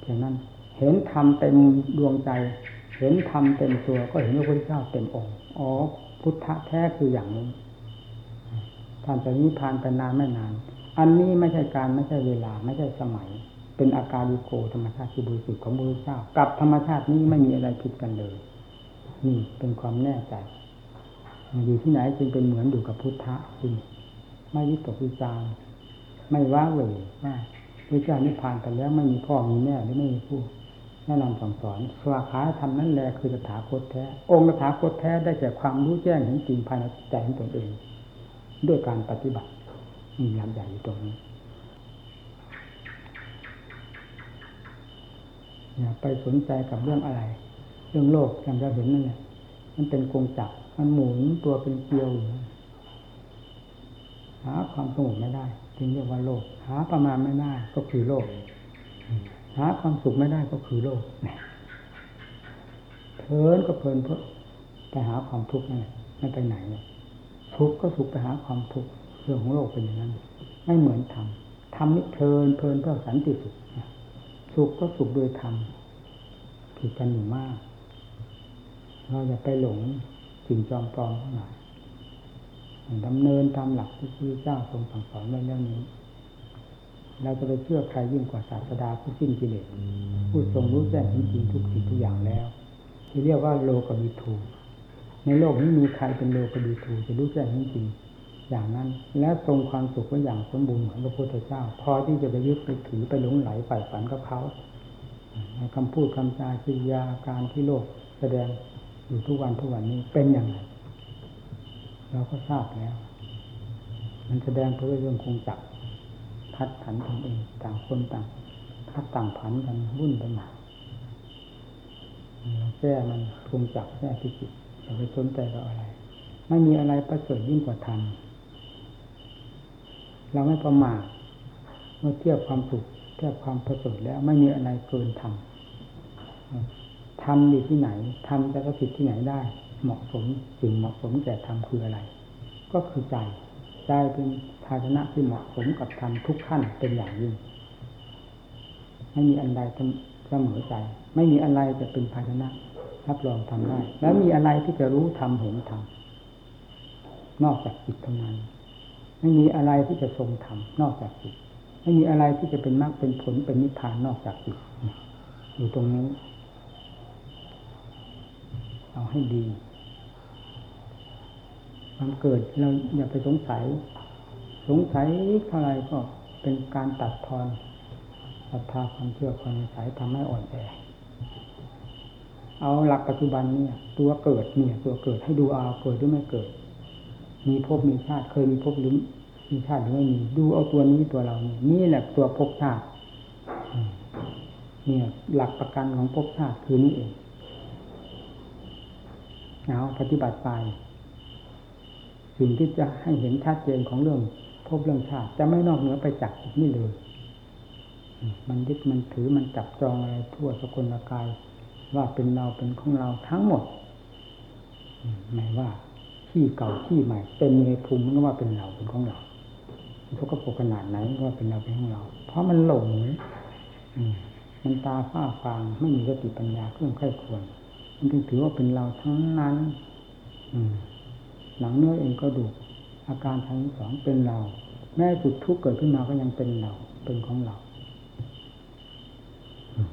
เพียงนั้น เห็นธรรมเต็มดวงใจ เห็นธรรมเต็มตัว ก็เห็นพระพุทธเจ้าเต็มองค์อ๋อพุทธะแท้คืออย่างนี้ท่านจะนิพพานไปนานไม่นาน อันนี้ไม่ใช่การไม่ใช่เวลาไม่ใช่สมัย เป็นอาการดิโกธรรมชาติที่บริสุทธิ์ของพระพุทธเจ้ากับธรรมชาตินี้ไม่มีอะไรผิดกันเลยนี่เป็นความแน่ใจอยู่ที่ไหนจึงเป็นเหมือนอยู่กับพุทธะจริงไม่วิตกวิจารไม่ว้าเหวว่าพระเจ้านิพพานไปแล้วไม่มีพ่อมีแม่หรือไม่มีผู้แนะนำสั่งสอนสวาขาธรรมนั่นแหละคือสถาคตแท้ องค์สถาคตแท้ได้แก่ความรู้แจ้งเห็นจริงภายในใจของตนเอง ด้วยการปฏิบัติ มีหลักใหญ่อยู่ตรงนี้อย่าไปสนใจกับเรื่องอะไร เรื่องโลกอย่างเราเห็นนั่นแหละมันเป็นกงจักรมันหมุนตัวเป็นเกลียวอยู่หาความสงบไม่ได้จึงเรียกว่าโลก หาประมาณไม่ได้ก็คือโลก หาความสุขไม่ได้ก็คือโลกเพลินก็เพลินเพื่อไปหาความทุกข์นั่นแหละไม่ไปไหนเลยทุกข์ก็สุขไปหาความทุกข์ เรื่องของโลกเป็นอย่างนั้น ไม่เหมือนธรรมธรรมนี่เพลินเพลินเพื่อสันติสุขสุขก็สุขโดยธรรมผิดกันอยู่มาก เราอย่าไปหลงสิ่งจอมปลอมทั้งหลายดำเนินตามหลักที่พระเจ้าทรงสั่งสอนไว้เรื่องนี้ เราจะไปเชื่อใครยิ่งกว่าศาสดาผู้สิ้นกิเลสผู้ทรงรู้แจ้งจริงทุกสิ่งทุกอย่างแล้ว ที่เรียกว่าโลกบิทูในโลกนี้มีใครเป็นโลกบิทูจะรู้แจ้งจริง อย่างนั้น และทรงความสุขไว้อย่างสมบูรณ์เหมือนพระพุทธเจ้า พอที่จะไปยึดไปถือไปหลงไหลฝ่ฝันกับเขาในคำพูดคำจากิริยาการที่โลกแสดงอยู่ทุกวันทุกวันนี้เป็นอย่างไรเราก็ทราบแล้ว มันแสดงเพื่อเรื่องคงจับพัดผันตนเองต่างคนต่างพัดต่างผันกันวุ่นไปหมาเราแก้มันคงจับแก้ที่จิตอย่าไปสนใจกับอะไร ไม่มีอะไรประเสริฐยิ่งกว่าธรรม เราไม่ประมาทเมื่อเทียบความสุขเทียบความประเสริฐแล้วไม่มีอะไรเกินธรรมธรรมอยู่ที่ไหนธรรมจะประสิทธิ์ที่ไหนได้ เหมาะสมสิ่งเหมาะสมแก่ธรรมคืออะไร ก็คือใจใจเป็นภาชนะที่เหมาะสมกับธรรมทุกขั้นเป็นอย่างยิ่งไม่มีอันใดเสมอใจ ไม่มีอะไรจะเป็นภาชนะรับรองทำได้ แล้วมีอะไรที่จะรู้ทำเห็นทำนอกจากจิตเท่านั้น ไม่มีอะไรที่จะทรงทำนอกจากจิตไม่มีอะไรที่จะเป็นมรรคเป็นผลเป็นนิพพานนอกจากจิตอยู่ตรงนี้ เอาให้ดีมันเกิดเราอย่าไปสงสัย สงสัยเท่าไรก็เป็นการตัดทอนศรัทธาความเชื่อความสายทำให้อ่อนแอเอาหลักปัจจุบันเนี่ย ตัวเกิดเนี่ย ตัวเกิดให้ดูเอาเกิดหรือไม่เกิด มีภพมีชาติเคยมีภพหรือมีชาติหรือไม่มีดูเอาตัวนี้ตัวเรานี่นี่แหละตัวภพชาติเนี่ย หลักประกันของภพชาติคือนี่เองเอาปฏิบัติไปสิ่งที่จะให้เห็นชัดเจนของเรื่องพบเรื่องชาติ จะไม่นอกเหนือไปจากนี่เลย มันยึดมันถือมันจับจองอะไรทั่วสกุลกาย ว่าเป็นเราเป็นของเราทั้งหมด ไม่ว่า ที่เก่าที่ใหม่เป็นในภูมิมันก็ว่าเป็นเราเป็นของเราเขาก็ปกขนาดไหนก็ว่าเป็นเราเป็นของเรา เพราะมันหลงมันตาฝ้าฟางไม่มีสติปัญญาเครื่องไข้ควร มันจึงถือว่าเป็นเราทั้งนั้น อืหนังเนื้อเองก็ดูอาการทั้งสองเป็นเรา แม้สุดทุกข์เกิดขึ้นมาก็ยังเป็นเราเป็นของเรา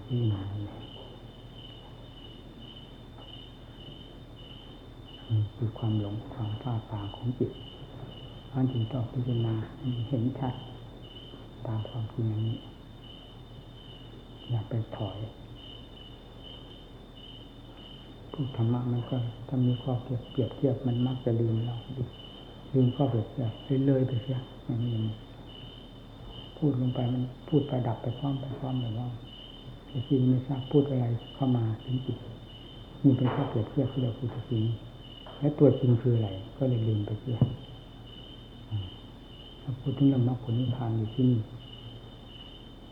นี่นา คือความหลงความฝ้าฟางของจิตอันจึงต้องพิจารณาเห็นชัดตามความจริงอย่างนี้ อย่าไปถอยพูดธรรมะมันก็ถ้ามีข้อเปรียบเทียบมันมักจะลืมเราลืมข้อเปรียบเทียบเลยไปเสียอย่างนี้พูดลงไปมันพูดไปดับไปพร้อมไปพร้อมแบบว่าแต่จริงไม่ทราบพูดอะไรเข้ามาถึงจิตนี่เป็นข้อเปรียบเทียบที่เราพูดจริง และตัวจริงคืออะไร ก็เลยลืมไปเสียถ้าพูดถึงเรื่องมรรคผลนิพพานอยู่ที่นี่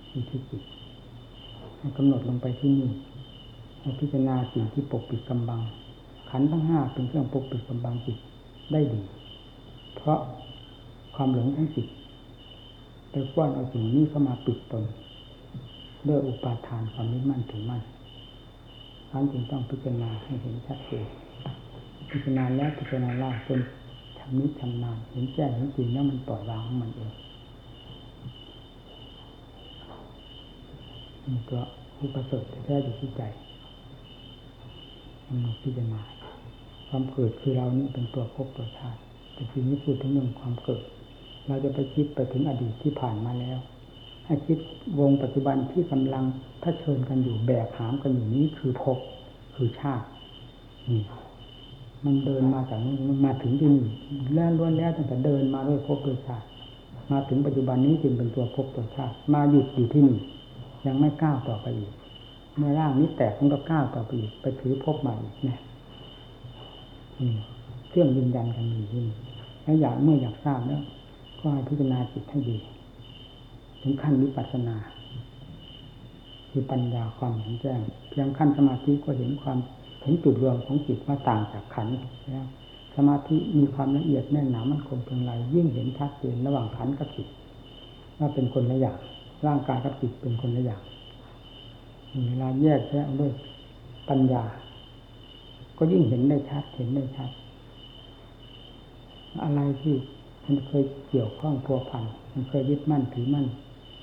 ที่ที่จิตให้กำหนดลงไปที่นี่ให้พิจารณาสิ่งที่ปกปิดกำบัง ขันทั้งห้าเป็นเครื่องปกปิดกำบังจิตได้ดี เพราะความหลงทั้งจิตไปกว้านเอาสิ่งนี้เข้ามาปิดตนด้วยอุปาทานความยึดมั่นถือมั่นท่านจึงต้องพิจารณาให้เห็นชัดเจน พิจารณาแล้วพิจารณาล่าจนชำนิชำนาญเห็นแจ้งเห็นจริงแล้วมันปล่อยวางของมันเองมันก็อุประเสรรคแท้อยู่ที่ใจมันพิจารณาความเกิดคือเรานี่เป็นตัวภพตัวชาติแต่ทีนี้พูดถึงเรื่องความเกิด เราจะไปคิดไปถึงอดีตที่ผ่านมาแล้วให้คิดวงปัจจุบันที่กำลังท้าเชิญกันอยู่แบกหามกันอยู่นี้คือภพคือชาตินี่ มันเดินมาจากนู้นมันมาถึงที่นี่แล้วล้วนแล้วตั้งแต่เดินมาด้วยภพด้วยชาติมาถึงปัจจุบันนี้จึงเป็นตัวภพตัวชาติมาหยุดอยู่ที่นี่ยังไม่ก้าวต่อไปอีกเมื่อร่างนี้แตกมันก็ก้าวต่อไปอีกไปถือภพใหม่อีกเนี่ยเครื่องยืนยันกันอยู่ที่นี่แล้วอยากเมื่ออยากทราบแล้วก็ให้พิจารณาจิตให้ดีถึงขั้นวิปัสสนา คือปัญญาความเห็นแจ้งเพียงขั้นสมาธิก็เห็นความ เห็นจุดรวมของจิตว่าต่างจากขันแล้วสมาธิมีความละเอียดแน่นหนามันคงเพียงไรยิ่งเห็นชัดเจนระหว่างขันกับจิตว่าเป็นคนละอย่างร่างกายกับจิตเป็นคนละอย่างเวลาแยกแยะด้วยปัญญา ก็ยิ่งเห็นได้ชัดเห็นได้ชัด อะไรที่มันเคยเกี่ยวข้องพัวพันมันเคยยึดมั่นถือมั่น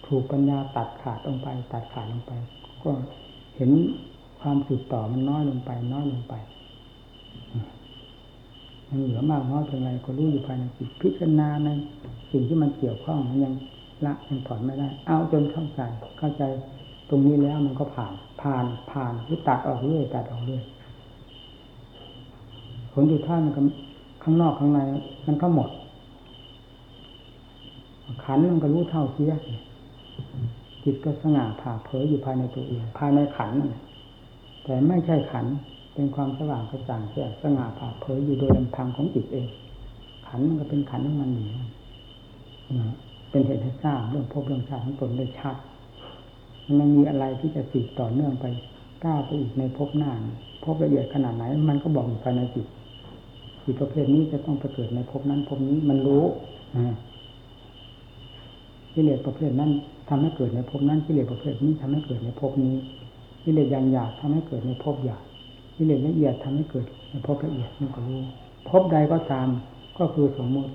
ถูกปัญญาตัดขาดลงไป ตัดขาดลงไป ก็เห็น ความสืบต่อมันน้อยลงไป น้อยลงไปมันเหลือมากน้อยเพียงไรก็รู้อยู่ภายในจิตพิจารณาในสิ่งที่มันเกี่ยวข้องมันยังละยังถอนไม่ได้ เอาจนเข้าใจเข้าใจตรงนี้แล้วมันก็ผ่าน ผ่านผ่านหรือตัดออกเรื่อยตัดออกเรื่อยผลสุดท้ายมันก็ข้างนอกข้างในมันก็หมด ขันมันก็รู้เท่าเสียจิตก็สง่าผ่าเผยอยู่ภายในตัวเองภายในขันนั่น แต่ไม่ใช่ขันเป็นความสว่างกระจ่างแจ้งสง่าผ่าเผยอยู่โดยลำพังของจิตเอง ขันมันก็เป็นขันของมันอยู่เป็นเหตุให้ทราบเรื่องพบเรื่องชาติของตนได้ชัดมันมีอะไรที่จะสืบต่อเนื่องไปก้าวไปอีกในภพหน้าพบละเอียดขนาดไหน มันก็บอกอยู่ภายในจิตจิตประเภทนี้จะต้องไปเกิดในภพนั้นภพนี้มันรู้กิเลสประเภทนั้นทำให้เกิดในภพนั้นกิเลสประเภทนี้ทำให้เกิดในภพนี้ กิเลสอย่างหยาบทำให้เกิดในภพหยาบกิเลสละเอียดทำให้เกิดในภพละเอียดนี่ก็รู้ภพใดก็ตามก็คือสมมติ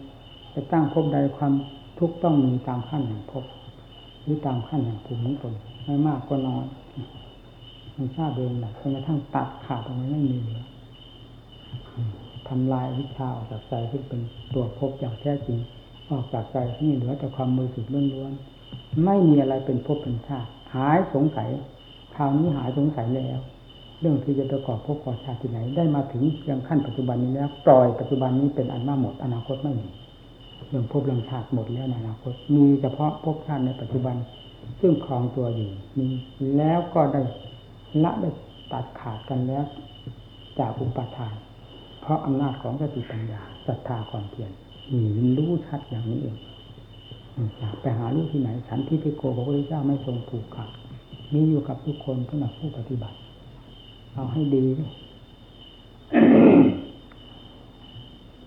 จะตั้งภพใดความทุกข์ต้องมีตามขั้นแห่งภพหรือตามขั้นแห่งภูมิของตนไม่มากก็น้อยมันทราบเองแหละจนกระทั่งตัดขาดตรงนี้ไม่มีเหลือทำลายวิชาออกจากใจขึ้นเป็นตัวภพอย่างแท้จริง ออกจากใจที่เหลือแต่ความมือสุดล้วนๆไม่มีอะไรเป็นภพเป็นชาติหายสงสัย คราวนี้หายสงสัยแล้ว เรื่องที่จะประกอบภพก่อชาติที่ไหน ได้มาถึงยังขั้นปัจจุบันนี้แล้วปล่อยปัจจุบันนี้เป็นอันว่าหมดอนาคตไม่มีเรื่องภพเรื่องชาติหมดแล้วในอนาคตมีเฉพาะภพชาติในปัจจุบัน ซึ่งครองตัวอยู่มีแล้วก็ได้ละได้ตัดขาดกันแล้ว จากอุปทาน เพราะอำนาจของสติปัญญาศรัทธาความเพียรมีรู้ชัดอย่างนี้เองไปหาลูกที่ไหนสันทิฏฐิโกพระพุทธเจ้าไม่ทรงผูกขาด มีอยู่กับทุกคนสำหรับผู้ปฏิบัติ เอาให้ดี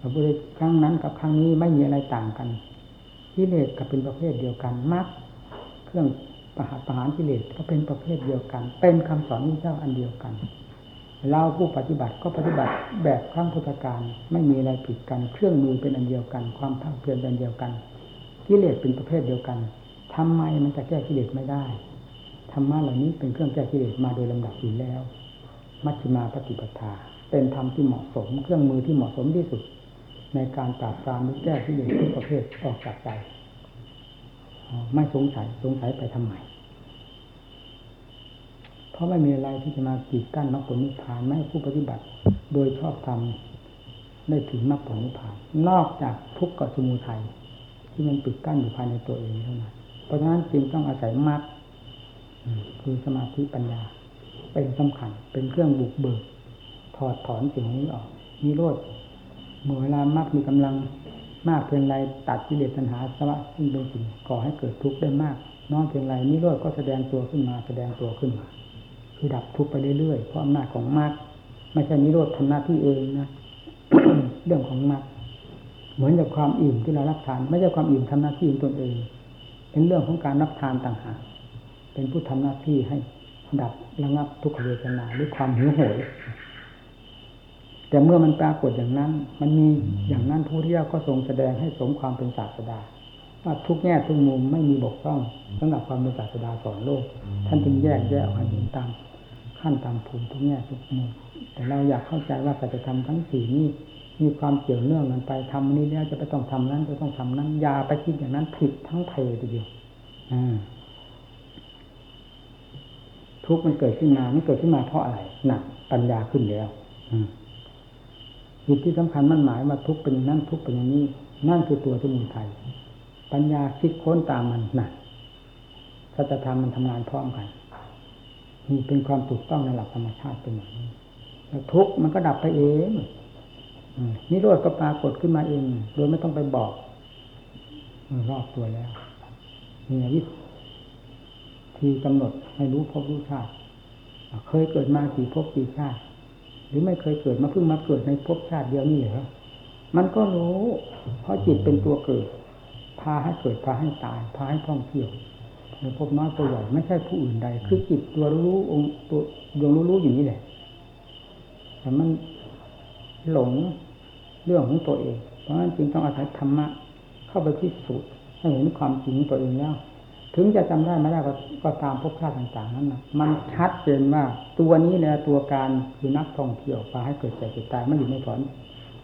พระพุทธครั้งนั้นกับครั้งนี้ไม่มีอะไรต่างกันกิเลสก็เป็นประเภทเดียวกันมรรคเครื่องประหารประหารกิเลสก็เป็นประเภทเดียวกัน เป็นคำสอนของเจ้าอันเดียวกัน เราผู้ปฏิบัติก็ปฏิบัติแบบครั้งพุทธการไม่มีอะไรผิดกัน เครื่องมือเป็นอันเดียวกัน ความภาคเพียรเป็นเดียวกันกิเลสเป็นประเภทเดียวกันทำไมมันจะแก้กิเลสไม่ได้ ธรรมะเหล่านี้เป็นเครื่องแก้กิเลสมาโดยลำดับอยู่แล้ว มัชฌิมาปฏิปทา เป็นธรรมที่เหมาะสม เครื่องมือที่เหมาะสมที่สุด ในการปราบปรามแก้กิเลสทุกประเภทออกจากใจไม่สงสัยสงสัยไปทำไมเพราะไม่มีอะไรที่จะมากีดกั้นมรรคผลนิพพานไม่ให้ผู้ปฏิบัติ โดยชอบธรรมได้ถึงมรรคผลนิพพาน นอกจากทุกข์กับสมุทัยที่มันปิดกั้นอยู่ภายในตัวเองเท่านั้นเพราะฉะนั้นจึงต้องอาศัยมรรค คือสมาธิปัญญา เป็นสำคัญ เป็นเครื่องบุกเบิก ถอดถอนสิ่งนี้ออกนิโรธเมื่อเวลามากมีกำลังมากเพียงไรตัดกิเลสตัณหาสวะซึ่งเป็นสิ่งก่อให้เกิดทุกข์ได้มากน้อยเพียงไรนิโรธก็แสดงตัวขึ้นมาแสดงตัวขึ้นมาคือดับทุกข์ไปเรื่อยๆเพราะอำนาจของมรรคไม่ใช่นิโรธทำหน้าที่เองนะเรื่องของมรรคเหมือนกับความอิ่มที่เรารับทาน ไม่ใช่ความอิ่มทำหน้าที่ของตนเอง เป็นเรื่องของการรับทานต่างหาก เป็นผู้ทำหน้าที่ให้ดับระงับทุกขเวทนาหรือความหิวโหย แต่เมื่อมันปรากฏอย่างนั้น มันมีอย่างนั้นผู้เที่ก็ทรงแสดงให้สมความเป็นศาสดาว่าทุกแง่ทุกมุมไม่มีบกพร่องสำหรับความเป็นศาสดาสอนโลก ท่านจึงแยกแยกออกมาเห็นตามขั้นตามภูมิทุกแง่ทุกมุมแต่เราอยากเข้าใจว่าสัจธรรมทั้งสี่นี้มีความเกี่ยวเนื่องกันไปทำนี้แล้วจะไปต้องทำนั้นจะต้องทำนั้นยาไปคิดอย่างนั้นผิดทั้งเพทีเดียวอ่า ทุกข์มันเกิดขึ้นมามันเกิดขึ้นมาเพราะอะไรหนักปัญญาขึ้นแล้วจิตที่สำคัญมันหมายว่าทุกข์เป็นอย่งนั้นทุกข์เป็นอย่างนี้ นั่นคือตัวที่มีไทยปัญญาคิดค้นตามมันหนักถ้าจะทำมันทำงานพร้อมกันนี่เป็นความถูกต้องในหลักธรรมชาติเป็นอย่างนี้แล้วทุกข์มันก็ดับไปเองนิโรธก็ปรากฏขึ้นมาเอง โดยไม่ต้องไปบอกรอบตัวแล้วนี่วิ ธีกำหนดให้รู้พบรู้ชาติเคยเกิดมากี่พบกี่ชาติ หรือไม่เคยเกิดมาเพิ่งมาเกิดในพบชาติเดียวนี่เหรอมันก็รู้ เพราะจิตเป็นตัวเกิด พาให้เกิดพาให้ตาย พาให้ท่องเที่ยวในพบน้อยตัวใหญ่ไม่ใช่ผู้อื่นใด คือจิตตัวรู้องค์ตัวดวงรู้รู้อยู่นี่แหละแต่มันหลงเรื่องของตัวเอง เพราะฉะนั้นจึงต้องอาศัยธรรมะเข้าไปพิสูจน์ให้เห็นความจริงตัวเองแล้ว ถึงจะจำได้ไม่ได้ก็ก็ตามภพชาติต่าง ๆ นั้นนะมันชัดเจนว่าตัวนี้แหละตัวการคือนักท่องเที่ยวพาให้เกิดแก่เกิดตายไมันอยู่ในถอน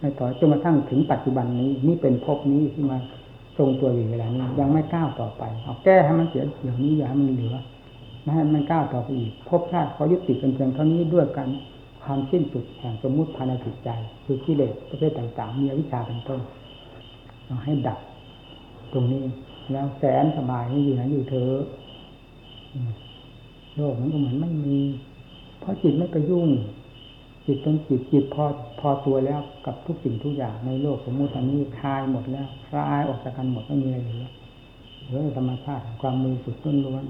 ในถอนจนกระทั่งถึงปัจจุบันนี้ นี่เป็นภพนี้ที่มาทรงตัวอยู่เวลานี้ยังไม่ก้าวต่อไปเอาแก้ให้มันเสียอย่างนี้อย่าให้มันเหลือไม่ให้มันก้าวต่อไปอีกภพชาติเขายุติกันเพียงเท่านี้ด้วยกันความสิ้นสุดแห่งสมมุติภายในจิตใจ คือกิเลสประเภทต่าง ๆ มีวิชาเป็นต้นเราให้ดับ ตรงนี้ แล้วแสนสบายนี่อยู่นะอยู่เธอโลกมันก็เหมือนไม่มี เพราะจิตไม่ไปยุ่ง จิตเป็นจิตจิตพอพอตัวแล้วกับทุกสิ่งทุกอย่างในโลกสมมุติอันนี้คลายหมดแล้วคลายออกจากกันหมดไม่มีอะไรเหลือเหลือธรรมชาติความมือสุดต้นล้วน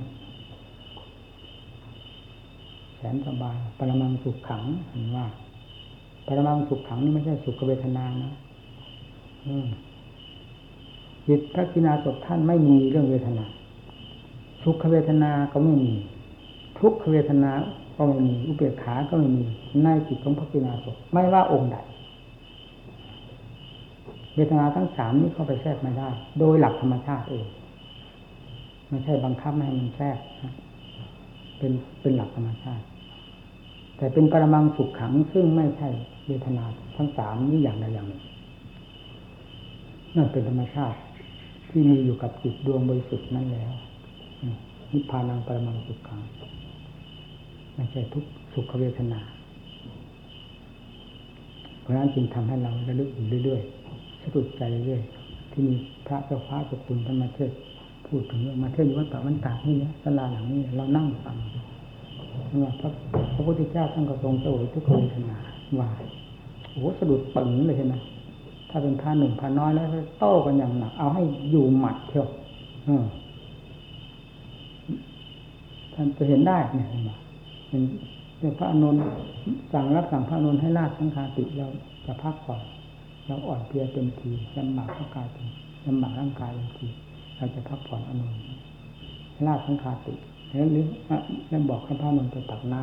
แสนสบายปรมังสุขขังเห็นว่าปรมังสุขขังนี่ไม่ใช่สุขเวทนานะ จิตพระกินาศท่านไม่มีเรื่องเวทนาสุขเวทนาก็ไม่มี ทุกขเวทนาก็ไม่มีอุเบกขาก็ไม่มีในจิตของพระกินาศไม่ว่าองค์ใดเวทนาทั้งสามนี้เข้าไปแทรกไม่ได้ โดยหลักธรรมชาติเองไม่ใช่บังคับไม่ให้มันแทรกเป็นเป็นหลักธรรมชาติ แต่เป็นปรมังสุขขังซึ่งไม่ใช่เวทนาทั้งสามนี้อย่างใดอย่างหนึ่งนั่นเป็นธรรมชาติ ที่มีอยู่กับจิตดวงบริสุทธิ์นั่นแล้วนิพพานังปรมังสุขังไม่ใช่ทุกสุขเวทนา เพราะนั้นจึงทำให้เราระลึกอยู่เรื่อยๆสะดุดใจเรื่อยๆที่มีพระเจ้าฟ้าสกุลธรรมาเทศพูดถึงเรื่องมาเทศวัดป่าวันตากนี่นี่ยสลาหลังนี้เรานั่งฟังว่าพระพระพุทธเจ้าท่านก็ทรงเสวยทุกเวทนาว่าโอ้สะดุดปึงเลยใช่ไหม ถ้าเป็นพาหนึ่งพาน้อยแล้วโต้กันอย่างหนัก เอาให้อยู่หมัดเที่ยวท่านจะเห็นได้เนี่ยเห็นไหมเป็นพระอนุนสั่งรับสั่งพระอนุนให้ลาดสังฆาติเราจะพักผ่อนเราอ่อนเพลียเต็มทีลำบากร่างกายเต็มลำบากร่างกายเต็มทีเราจะพักผ่อนอนุนลาดสังฆาติแล้วหรือแล้วบอกให้พระนนท์ไปตักน้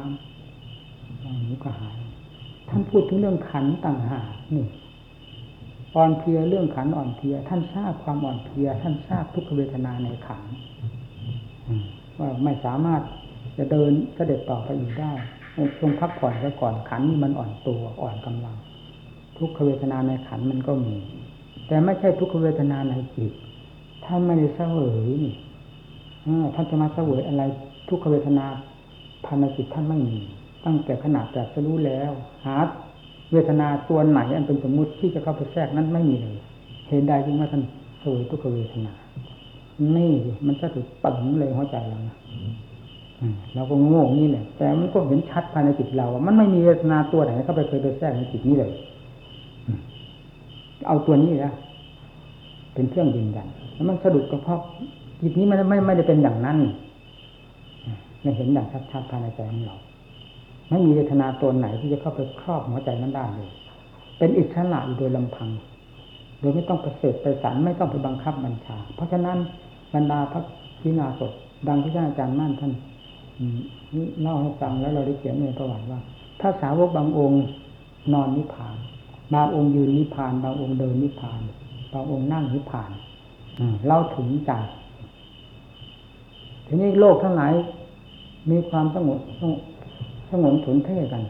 ำอย่างนี้ก็หายท่านพูดถึงเรื่องขันต่างหากนี่ อ่อนเพลียเรื่องขันอ่อนเพลีย ท่านทราบความอ่อนเพลีย ท่านทราบทุกขเวทนาในขันว่าไม่สามารถจะเดินเสด็จต่อไปอีกได้ทรงพักผ่อนซะก่อนขันมันอ่อนตัวอ่อนกำลัง ทุกขเวทนาในขันมันก็มี แต่ไม่ใช่ทุกขเวทนาในจิตท่านไม่ได้เสวยนี่ท่านจะมาเสวยอะไร ทุกขเวทนาภายในจิตท่านไม่มี ตั้งแต่ขนาดแต่จะรู้แล้วหา เวทนาตัวไหนอันเป็นสมมุติที่จะเข้าไปแทรกนั้นไม่มีเลยเห็นได้จึงว่าท่านสวยทุกเวทนานี่มันจะถูกปังเลยหัวใจเรานะเราก็โง่นี่แหละแต่มันก็เห็นชัดภายในจิตเราว่ามันไม่มีเวทนาตัวไหนเข้าไปเคยไปแทรกในจิตนี้เลย เอาตัวนี้นะเป็นเครื่องยืนยันแล้วมันสะดุดก็เพราะจิตนี้มันไม่ไม่ได้เป็นอย่างนั้นไม่เห็นอย่างชัดๆภายในใจของเรา ไม่มีเวทนาตัวไหนที่จะเข้าไปครอบหัวใจนั้นได้เลย เป็นอิสระอยู่โดยลำพัง โดยไม่ต้องประเสริฐไปสารไม่ต้องไปบังคับบัญชา เพราะฉะนั้นบรรดาพระพิณาสดดังที่ท่านอาจารย์มั่นท่านเล่าให้ฟังแล้วเราได้เขียนในประวัติว่า ถ้าสาวกบางองค์นอนนิพพาน บางองค์ยืนนิพพาน บางองค์เดินนิพพาน บางองค์นั่งนิพพานเราถึงใจทีนี้โลกทั้งหลายมีความสงบ สงบถุนเท่กัน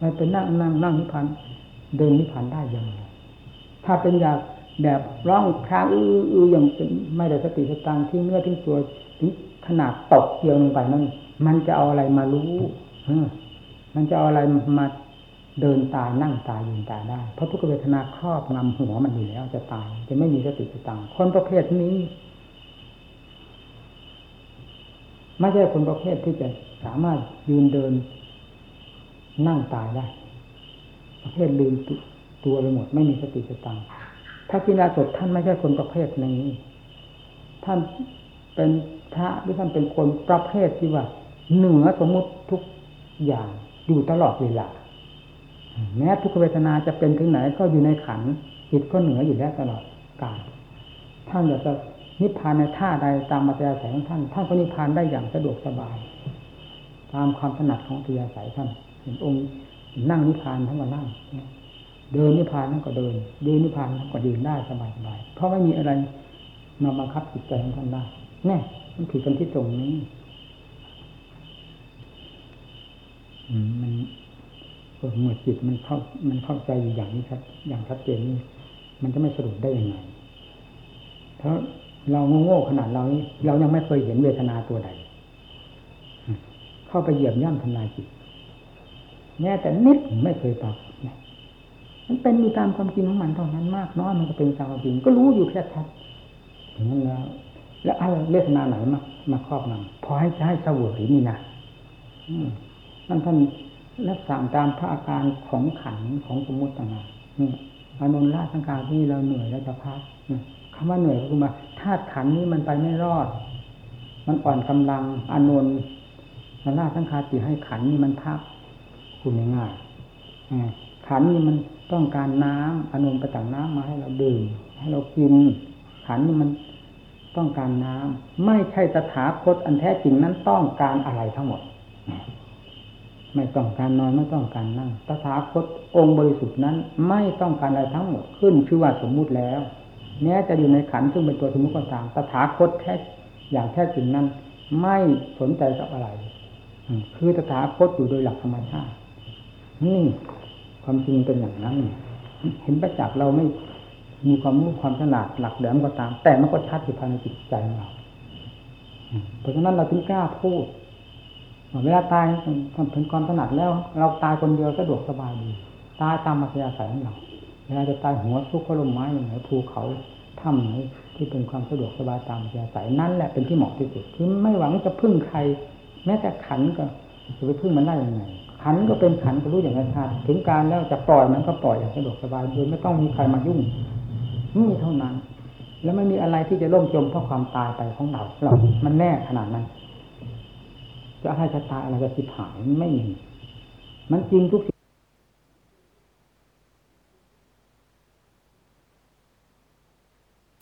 มันเป็นนั่งนั่งนั่งนิพพานเดินนิพพานได้ยังไงถ้าเป็นอยากแบบร้องครางอื้ออื้ออย่างไม่ได้สติสตางทิ้งเนื้อทิ้งตัวถึงขนาดตกเกียวลงไปนั่นมันจะเอาอะไรมารู้มันจะเอาอะไรมาเดินตายนั่งตายยืนตายได้ เพราะทุกเวทนาครอบงำหัวมันอยู่แล้วจะตาย จะไม่มีสติสตังคนประเภทนี้ ไม่ใช่คนประเภทที่จะ สามารถยืนเดิน นั่งตายได้ประเภทลืมตัวไปหมด ไม่มีสติสตังค์พระกินาสดท่านไม่ใช่คนประเภทนี้ ท่านเป็นพระหรือท่านเป็นคนประเภทที่ว่า เหนือสมมุติทุกอย่างอยู่ตลอดเวลาแม้ทุกเวทนาจะเป็นถึงไหนก็อยู่ในขันจิตก็เหนืออยู่แล้วตลอดกาลท่านอยากจะนิพพานในท่าใดตามมัธยาศัยของท่าน ท่านก็นิพพานได้อย่างสะดวกสบาย ตามความถนัดของมัธยาศัยท่านเห็นองค์นั่งนิพพานท่านก็นั่งเดินนิพพานท่านก็เดินยืนนิพพานท่านก็ยืนได้สบายสบายเพราะไม่มีอะไรมาบังคับจิตใจของท่านได้แน่มันผิดกันที่ตรงนี้มมันเมื่อจิตมันเข้ามันเข้าใจอยู่อย่างนี้ครับ อย่างชัดเจนนี่มันจะไม่สรุปได้ยังไงเพราะเราโง่ๆขนาดเรานี้เรายังไม่เคยเห็นเวทนาตัวใด เข้าไปเหยียบย่ำทำลายจิตแม้แต่นิดไม่เคยปรับมันเป็นอยู่ตามความจริงของมันเท่านั้นมากน้อยมันก็เป็นตามความจริงก็รู้อยู่แค่ชัดอย่างนั้นแล้ว แล้วอะไรเวทนาไหนมามาครอบงำพอให้ให้เสวยนี่นะนั่นท่านรับสั่งตามพระอาการของขันของสมมุติต่างๆนี่อานนท์ราชสังการที่เราเหนื่อยแล้วจะพักคำว่าเหนื่อยก็คือมาธาตุขันนี้มันไปไม่รอด มันอ่อนกำลังอานนท์ ราสังการติให้ขันนี้มันพักคุณง่ายๆขันนี้มันต้องการน้ำอนนท์ไปตักน้ำมาให้เราดื่มให้เรากิน ขันนี้มันต้องการน้ำไม่ใช่ตถาคตอันแท้จริงนั้นต้องการอะไรทั้งหมด ไม่ต้องการนอนไม่ต้องการนั่งตถาคตองค์บริสุทธิ์นั้น ไม่ต้องการอะไรทั้งหมดขึ้นชื่อว่าสมมุติแล้วแม้จะอยู่ในขันซึ่งเป็นตัวสมมุติก็ตามตถาคตแท้อย่างแท้จริงนั้น ไม่สนใจกับอะไร คือตถาคตอยู่โดยหลักธรรมชาติ นี่ความจริงเป็นอย่างนั้น เห็นประจักษ์เราไม่มีความรู้ความถนัดหลักแหลมก็ตาม แต่มันก็ชัดอยู่ภายในจิตใจของเรา เพราะฉะนั้นเราถึงกล้าพูดเวลาตายทำถึงความถนัดแล้ว เราตายคนเดียวสะดวกสบายดี ตายตามมัธยาศัยของเราเวลาจะตายหัวซุกพลมไม้อย่างไรภูเขาถ้ำไหนที่เป็นความสะดวกสบายตามมัธยาศัยนั่นแหละเป็นที่เหมาะที่สุดคือไม่หวังจะพึ่งใคร แม้แต่ขันก็จะไปพึ่งมันได้ยังไงขันก็เป็นขันก็รู้อย่างไรชาติถึงการแล้วจะปล่อยมันก็ปล่อยอย่างสะดวกสบายโดยไม่ต้องมีใครมายุ่งนี่เท่านั้น แล้วไม่มีอะไรที่จะล่มจมเพราะความตายไปของเราเรามันแน่ขนาดนั้นจะให้ชะตาอะไรจะสิบหายไม่มีมันจริงทุกสิ่ง